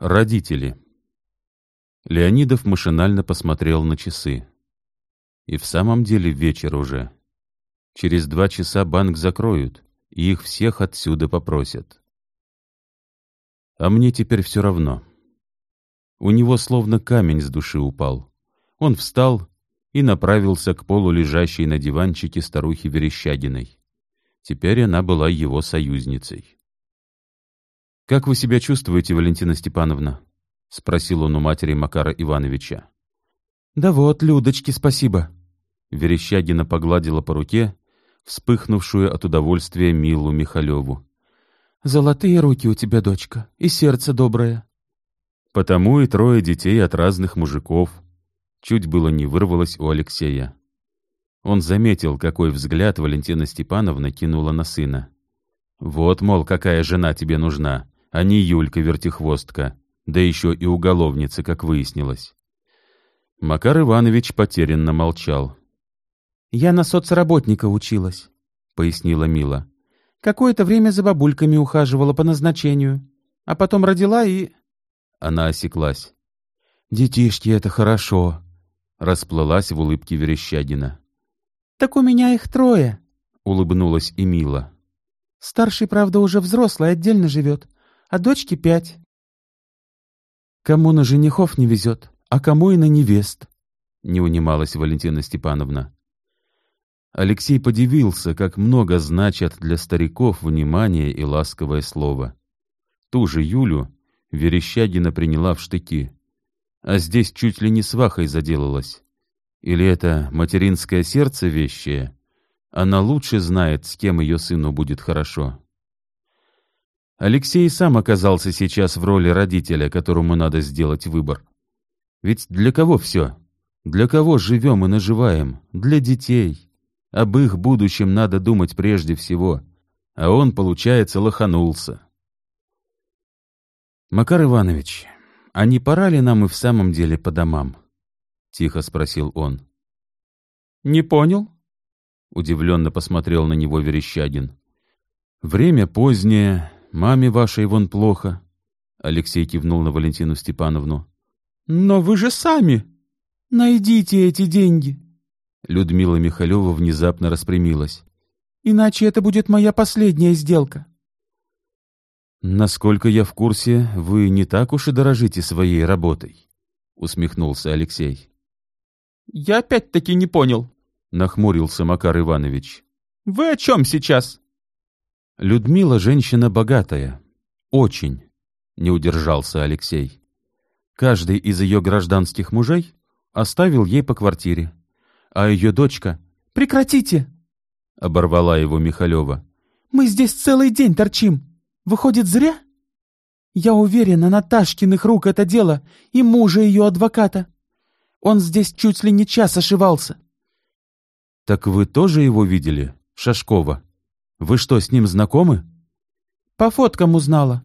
Родители. Леонидов машинально посмотрел на часы. И в самом деле вечер уже. Через два часа банк закроют, и их всех отсюда попросят. А мне теперь все равно. У него словно камень с души упал. Он встал и направился к полу лежащей на диванчике старухи Верещагиной. Теперь она была его союзницей. «Как вы себя чувствуете, Валентина Степановна?» — спросил он у матери Макара Ивановича. «Да вот, Людочке спасибо». Верещагина погладила по руке вспыхнувшую от удовольствия Милу Михалеву. «Золотые руки у тебя, дочка, и сердце доброе». Потому и трое детей от разных мужиков. Чуть было не вырвалось у Алексея. Он заметил, какой взгляд Валентина Степановна кинула на сына. «Вот, мол, какая жена тебе нужна, а не Юлька-вертихвостка, да еще и уголовница, как выяснилось. Макар Иванович потерянно молчал. «Я на соцработника училась», — пояснила Мила. «Какое-то время за бабульками ухаживала по назначению, а потом родила и...» Она осеклась. «Детишки — это хорошо», — расплылась в улыбке Верещагина. «Так у меня их трое», — улыбнулась и Мила. «Старший, правда, уже взрослый, отдельно живет а дочке пять. Кому на женихов не везет, а кому и на невест, не унималась Валентина Степановна. Алексей подивился, как много значат для стариков внимание и ласковое слово. Ту же Юлю Верещагина приняла в штыки, а здесь чуть ли не свахой заделалась. Или это материнское сердце вещее? Она лучше знает, с кем ее сыну будет хорошо. Алексей сам оказался сейчас в роли родителя, которому надо сделать выбор. Ведь для кого все? Для кого живем и наживаем? Для детей. Об их будущем надо думать прежде всего. А он, получается, лоханулся. «Макар Иванович, а не пора ли нам и в самом деле по домам?» — тихо спросил он. «Не понял?» — удивленно посмотрел на него Верещагин. «Время позднее, Маме вашей вон плохо. Алексей кивнул на Валентину Степановну. Но вы же сами. Найдите эти деньги. Людмила Михалева внезапно распрямилась. Иначе это будет моя последняя сделка. Насколько я в курсе, вы не так уж и дорожите своей работой, усмехнулся Алексей. Я опять-таки не понял, нахмурился Макар Иванович. Вы о чем сейчас? Людмила женщина богатая. Очень, не удержался Алексей. Каждый из ее гражданских мужей оставил ей по квартире. А ее дочка... «Прекратите!» — оборвала его Михалева. «Мы здесь целый день торчим. Выходит, зря? Я уверена, Наташкиных рук это дело и мужа ее адвоката. Он здесь чуть ли не час ошивался». «Так вы тоже его видели, Шашкова?» Вы что, с ним знакомы? По фоткам узнала.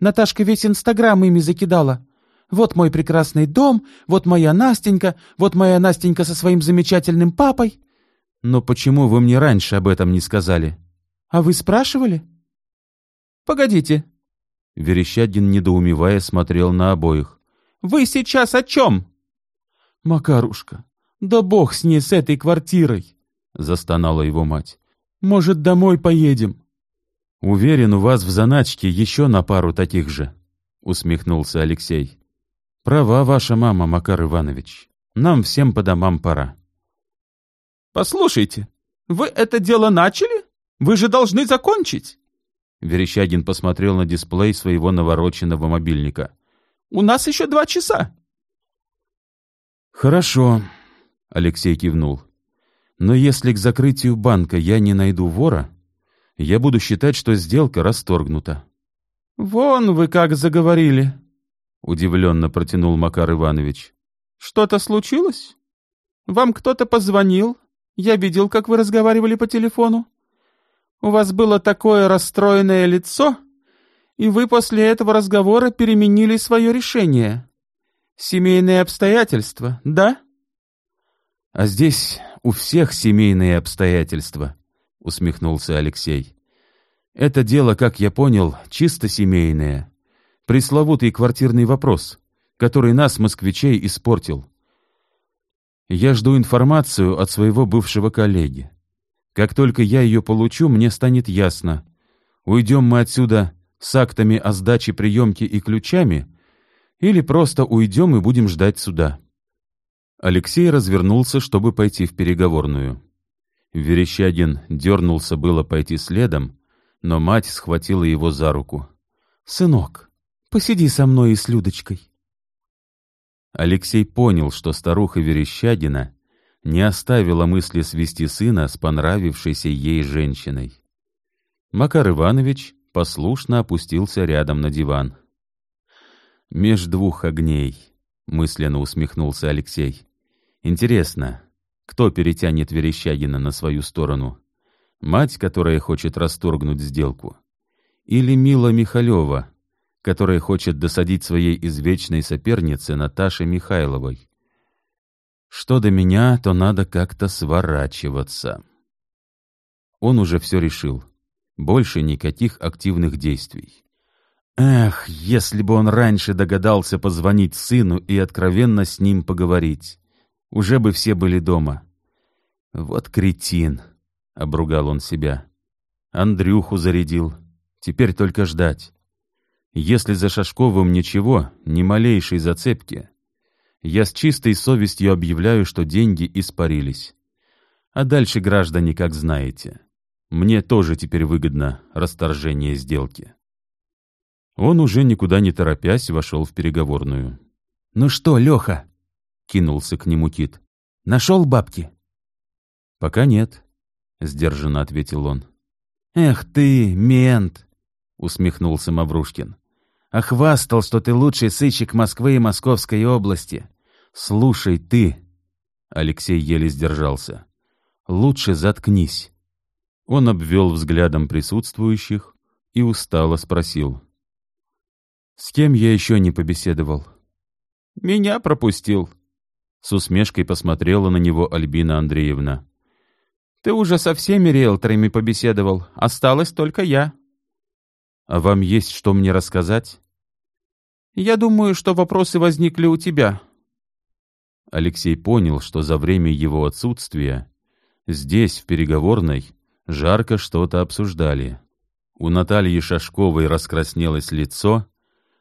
Наташка весь Инстаграм ими закидала. Вот мой прекрасный дом, вот моя Настенька, вот моя Настенька со своим замечательным папой. Но почему вы мне раньше об этом не сказали? А вы спрашивали? Погодите. Верещагин, недоумевая, смотрел на обоих. Вы сейчас о чем? Макарушка, да бог с ней, с этой квартирой, застонала его мать. Может, домой поедем?» «Уверен, у вас в заначке еще на пару таких же», — усмехнулся Алексей. «Права ваша мама, Макар Иванович. Нам всем по домам пора». «Послушайте, вы это дело начали? Вы же должны закончить!» Верещагин посмотрел на дисплей своего навороченного мобильника. «У нас еще два часа». «Хорошо», — Алексей кивнул. Но если к закрытию банка я не найду вора, я буду считать, что сделка расторгнута. — Вон вы как заговорили, — удивленно протянул Макар Иванович. — Что-то случилось? Вам кто-то позвонил? Я видел, как вы разговаривали по телефону. У вас было такое расстроенное лицо, и вы после этого разговора переменили свое решение. Семейные обстоятельства, да? — А здесь у всех семейные обстоятельства, — усмехнулся Алексей. Это дело, как я понял, чисто семейное. Пресловутый квартирный вопрос, который нас, москвичей, испортил. Я жду информацию от своего бывшего коллеги. Как только я ее получу, мне станет ясно, уйдем мы отсюда с актами о сдаче приемки и ключами, или просто уйдем и будем ждать суда. Алексей развернулся, чтобы пойти в переговорную. Верещагин дернулся было пойти следом, но мать схватила его за руку. «Сынок, посиди со мной и с Людочкой». Алексей понял, что старуха Верещагина не оставила мысли свести сына с понравившейся ей женщиной. Макар Иванович послушно опустился рядом на диван. «Меж двух огней», — мысленно усмехнулся Алексей. «Интересно, кто перетянет Верещагина на свою сторону? Мать, которая хочет расторгнуть сделку? Или Мила Михалева, которая хочет досадить своей извечной сопернице Наташе Михайловой? Что до меня, то надо как-то сворачиваться». Он уже все решил. Больше никаких активных действий. Эх, если бы он раньше догадался позвонить сыну и откровенно с ним поговорить. Уже бы все были дома. Вот кретин, — обругал он себя. Андрюху зарядил. Теперь только ждать. Если за Шашковым ничего, ни малейшей зацепки, я с чистой совестью объявляю, что деньги испарились. А дальше, граждане, как знаете. Мне тоже теперь выгодно расторжение сделки. Он уже никуда не торопясь вошел в переговорную. «Ну что, Леха?» — кинулся к нему Кит. «Нашел бабки?» «Пока нет», — сдержанно ответил он. «Эх ты, мент!» — усмехнулся Маврушкин. «Охвастал, что ты лучший сыщик Москвы и Московской области. Слушай, ты...» Алексей еле сдержался. «Лучше заткнись. Он обвел взглядом присутствующих и устало спросил. «С кем я еще не побеседовал?» «Меня пропустил», — с усмешкой посмотрела на него Альбина Андреевна. «Ты уже со всеми риэлторами побеседовал, осталась только я». «А вам есть что мне рассказать?» «Я думаю, что вопросы возникли у тебя». Алексей понял, что за время его отсутствия здесь, в переговорной, жарко что-то обсуждали. У Натальи Шашковой раскраснелось лицо,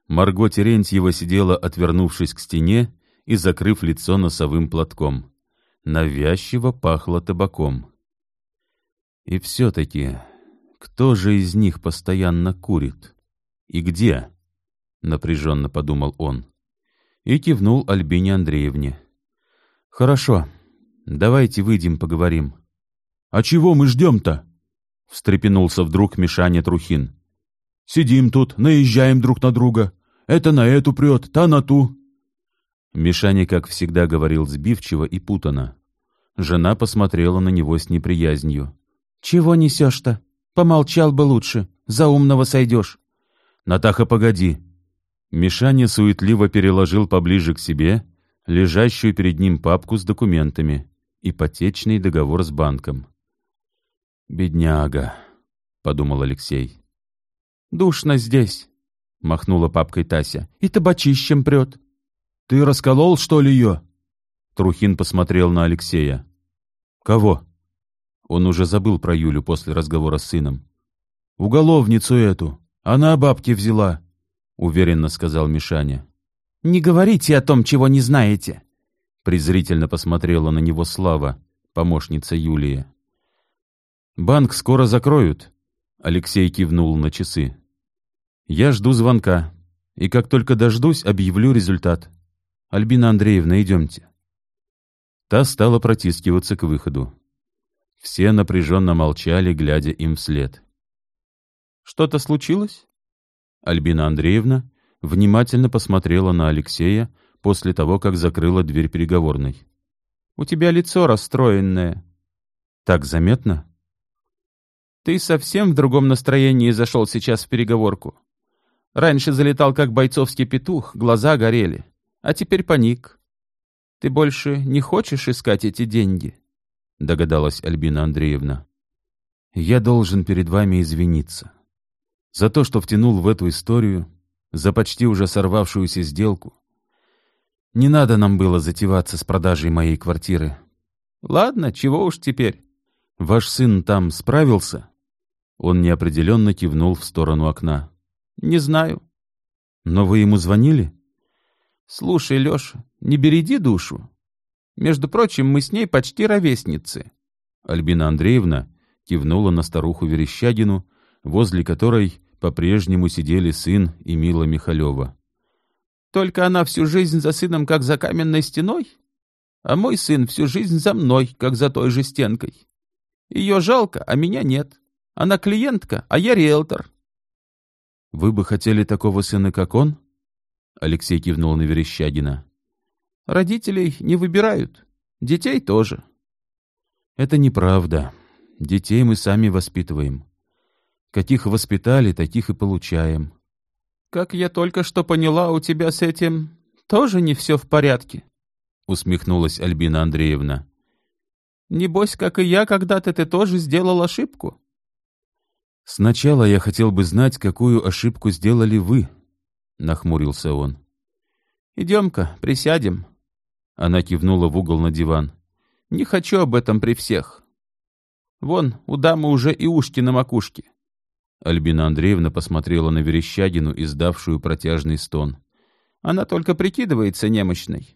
Марго Терентьева сидела, отвернувшись к стене и закрыв лицо носовым платком. Навязчиво пахло табаком. И все-таки, кто же из них постоянно курит? И где? Напряженно подумал он. И кивнул Альбине Андреевне. Хорошо, давайте выйдем поговорим. «А чего мы ждем-то?» — встрепенулся вдруг Мишаня Трухин. «Сидим тут, наезжаем друг на друга. Это на эту прет, та на ту». Мишаня, как всегда, говорил сбивчиво и путано. Жена посмотрела на него с неприязнью. «Чего несешь-то? Помолчал бы лучше, за умного сойдешь». «Натаха, погоди». Мишаня суетливо переложил поближе к себе лежащую перед ним папку с документами, ипотечный договор с банком. «Бедняга», — подумал Алексей. «Душно здесь», — махнула папкой Тася, — «и табачищем прет». «Ты расколол, что ли, ее?» Трухин посмотрел на Алексея. «Кого?» Он уже забыл про Юлю после разговора с сыном. «Уголовницу эту. Она бабки взяла», — уверенно сказал Мишаня. «Не говорите о том, чего не знаете», — презрительно посмотрела на него Слава, помощница Юлии. «Банк скоро закроют», — Алексей кивнул на часы. «Я жду звонка, и как только дождусь, объявлю результат. Альбина Андреевна, идемте». Та стала протискиваться к выходу. Все напряженно молчали, глядя им вслед. «Что-то случилось?» Альбина Андреевна внимательно посмотрела на Алексея после того, как закрыла дверь переговорной. «У тебя лицо расстроенное». «Так заметно?» Ты совсем в другом настроении зашел сейчас в переговорку. Раньше залетал как бойцовский петух, глаза горели, а теперь паник. Ты больше не хочешь искать эти деньги? Догадалась Альбина Андреевна. Я должен перед вами извиниться за то, что втянул в эту историю за почти уже сорвавшуюся сделку. Не надо нам было затеваться с продажей моей квартиры. Ладно, чего уж теперь. Ваш сын там справился? Он неопределенно кивнул в сторону окна. Не знаю. Но вы ему звонили? Слушай, Леша, не береди душу. Между прочим, мы с ней почти ровесницы. Альбина Андреевна кивнула на старуху Верещагину, возле которой по-прежнему сидели сын и Мила Михалева. Только она всю жизнь за сыном, как за каменной стеной, а мой сын всю жизнь за мной, как за той же стенкой. Ее жалко, а меня нет. Она клиентка, а я риэлтор. — Вы бы хотели такого сына, как он? — Алексей кивнул на Верещагина. — Родителей не выбирают. Детей тоже. — Это неправда. Детей мы сами воспитываем. Каких воспитали, таких и получаем. — Как я только что поняла, у тебя с этим тоже не все в порядке, — усмехнулась Альбина Андреевна. — Небось, как и я, когда-то ты тоже сделал ошибку. «Сначала я хотел бы знать, какую ошибку сделали вы», — нахмурился он. «Идем-ка, присядем». Она кивнула в угол на диван. «Не хочу об этом при всех. Вон, у дамы уже и ушки на макушке». Альбина Андреевна посмотрела на Верещагину, издавшую протяжный стон. «Она только прикидывается немощной».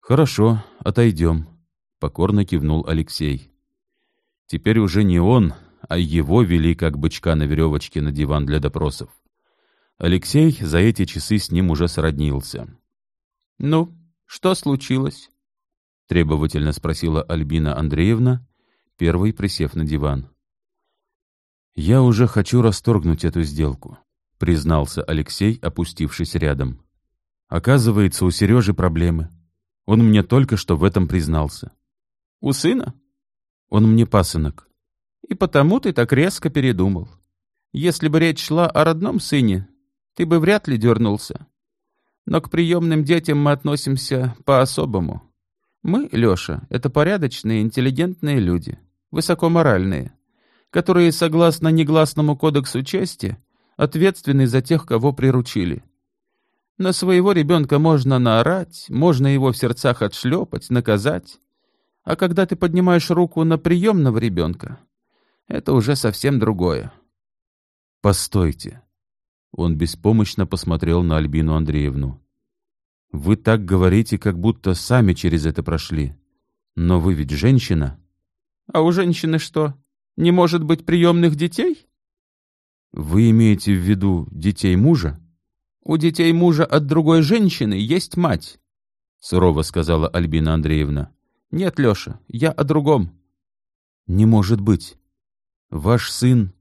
«Хорошо, отойдем», — покорно кивнул Алексей. Теперь уже не он, а его вели как бычка на веревочке на диван для допросов. Алексей за эти часы с ним уже сроднился. «Ну, что случилось?» — требовательно спросила Альбина Андреевна, первой присев на диван. «Я уже хочу расторгнуть эту сделку», — признался Алексей, опустившись рядом. «Оказывается, у Сережи проблемы. Он мне только что в этом признался». «У сына?» «Он мне пасынок. И потому ты так резко передумал. Если бы речь шла о родном сыне, ты бы вряд ли дернулся. Но к приемным детям мы относимся по-особому. Мы, Леша, это порядочные, интеллигентные люди, высокоморальные, которые, согласно негласному кодексу чести, ответственны за тех, кого приручили. На своего ребенка можно наорать, можно его в сердцах отшлепать, наказать. А когда ты поднимаешь руку на приемного ребенка, это уже совсем другое. Постойте. Он беспомощно посмотрел на Альбину Андреевну. Вы так говорите, как будто сами через это прошли. Но вы ведь женщина. А у женщины что, не может быть приемных детей? Вы имеете в виду детей мужа? У детей мужа от другой женщины есть мать, сурово сказала Альбина Андреевна. Нет, Леша, я о другом. Не может быть. Ваш сын...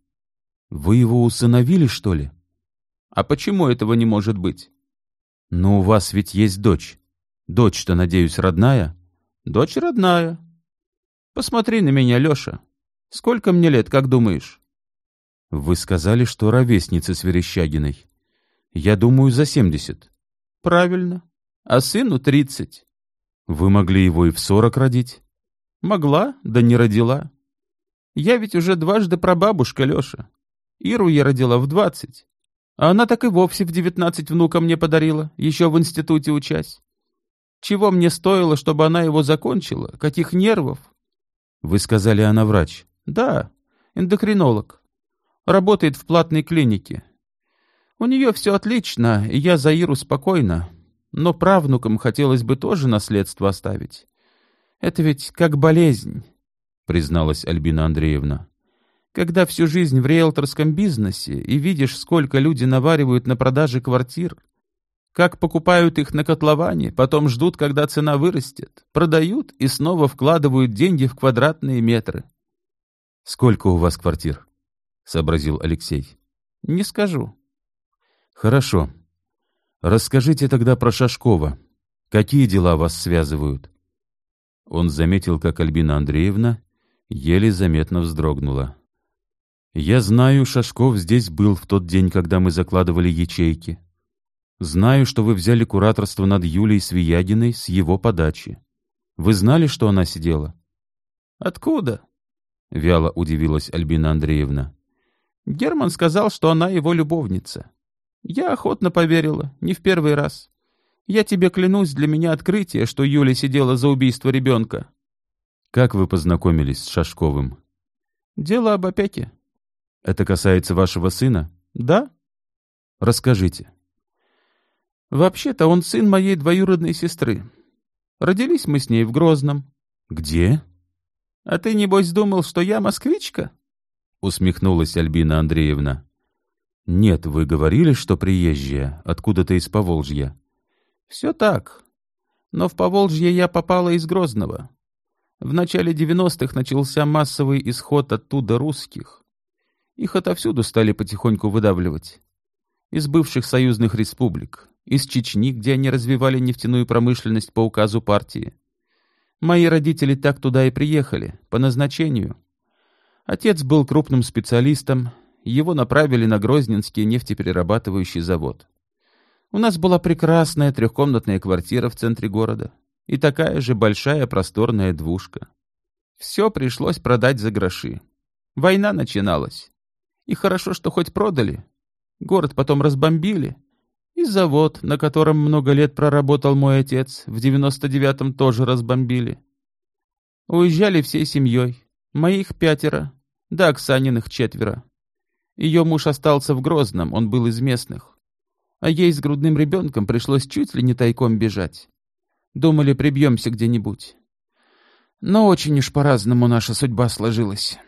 Вы его усыновили, что ли? А почему этого не может быть? Но у вас ведь есть дочь. Дочь-то, надеюсь, родная? Дочь родная. Посмотри на меня, Леша. Сколько мне лет, как думаешь? Вы сказали, что ровесница с Верещагиной. Я думаю, за семьдесят. Правильно. А сыну тридцать. Вы могли его и в сорок родить? Могла, да не родила. Я ведь уже дважды прабабушка, Леша. Иру я родила в двадцать. А она так и вовсе в девятнадцать внука мне подарила, еще в институте учась. Чего мне стоило, чтобы она его закончила? Каких нервов? Вы сказали, она врач. Да, эндокринолог. Работает в платной клинике. У нее все отлично, и я за Иру спокойно. Но правнукам хотелось бы тоже наследство оставить. Это ведь как болезнь. — призналась Альбина Андреевна. «Когда всю жизнь в риэлторском бизнесе и видишь, сколько люди наваривают на продаже квартир, как покупают их на котловане, потом ждут, когда цена вырастет, продают и снова вкладывают деньги в квадратные метры». «Сколько у вас квартир?» — сообразил Алексей. «Не скажу». «Хорошо. Расскажите тогда про Шашкова. Какие дела вас связывают?» Он заметил, как Альбина Андреевна еле заметно вздрогнула. «Я знаю, Шашков здесь был в тот день, когда мы закладывали ячейки. Знаю, что вы взяли кураторство над Юлией Свиягиной с его подачи. Вы знали, что она сидела?» «Откуда?» — вяло удивилась Альбина Андреевна. «Герман сказал, что она его любовница. Я охотно поверила, не в первый раз. Я тебе клянусь, для меня открытие, что Юля сидела за убийство ребенка. Как вы познакомились с Шашковым? Дело об опеке. Это касается вашего сына? Да? Расскажите. Вообще-то он сын моей двоюродной сестры. Родились мы с ней в Грозном. Где? А ты, небось, думал, что я москвичка? Усмехнулась Альбина Андреевна. Нет, вы говорили, что приезжая, откуда-то из Поволжья. Все так. Но в Поволжье я попала из Грозного. В начале девяностых начался массовый исход оттуда русских. Их отовсюду стали потихоньку выдавливать. Из бывших союзных республик, из Чечни, где они развивали нефтяную промышленность по указу партии. Мои родители так туда и приехали, по назначению. Отец был крупным специалистом, его направили на Грозненский нефтеперерабатывающий завод. У нас была прекрасная трехкомнатная квартира в центре города и такая же большая просторная двушка. Все пришлось продать за гроши. Война начиналась. И хорошо, что хоть продали. Город потом разбомбили. И завод, на котором много лет проработал мой отец, в девяносто девятом тоже разбомбили. Уезжали всей семьей. Моих пятеро, да Оксаниных четверо. Ее муж остался в Грозном, он был из местных. А ей с грудным ребенком пришлось чуть ли не тайком бежать. Думали, прибьемся где-нибудь. Но очень уж по-разному наша судьба сложилась.